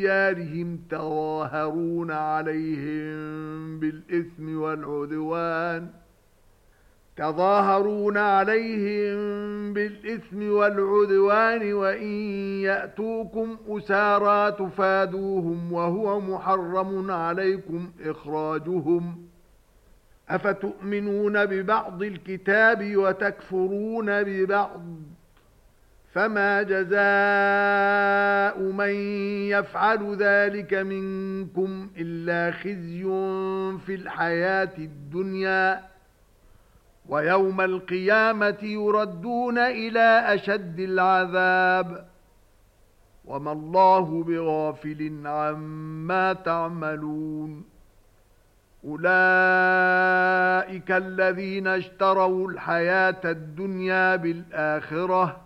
ديارهم تَظَاهَرُونَ عليهم بالإثم والعدوان. تظاهرون عليهم بالإثم والعدوان وإن يأتوكم أسارا تفادوهم وهو محرم عليكم إخراجهم. أفتؤمنون ببعض الكتاب وتكفرون ببعض؟ فما جزاء مَن يَفْعَلُ ذَلِكَ مِنكُمْ إِلَّا خِزْيٌ فِي الْحَيَاةِ الدُّنْيَا وَيَوْمَ الْقِيَامَةِ يُرَدُّونَ إِلَى أَشَدِّ الْعَذَابِ وَمَا اللَّهُ بِغَافِلٍ عَمَّا تَعْمَلُونَ أُولَئِكَ الَّذِينَ اشْتَرَوُا الْحَيَاةَ الدُّنْيَا بِالْآخِرَةِ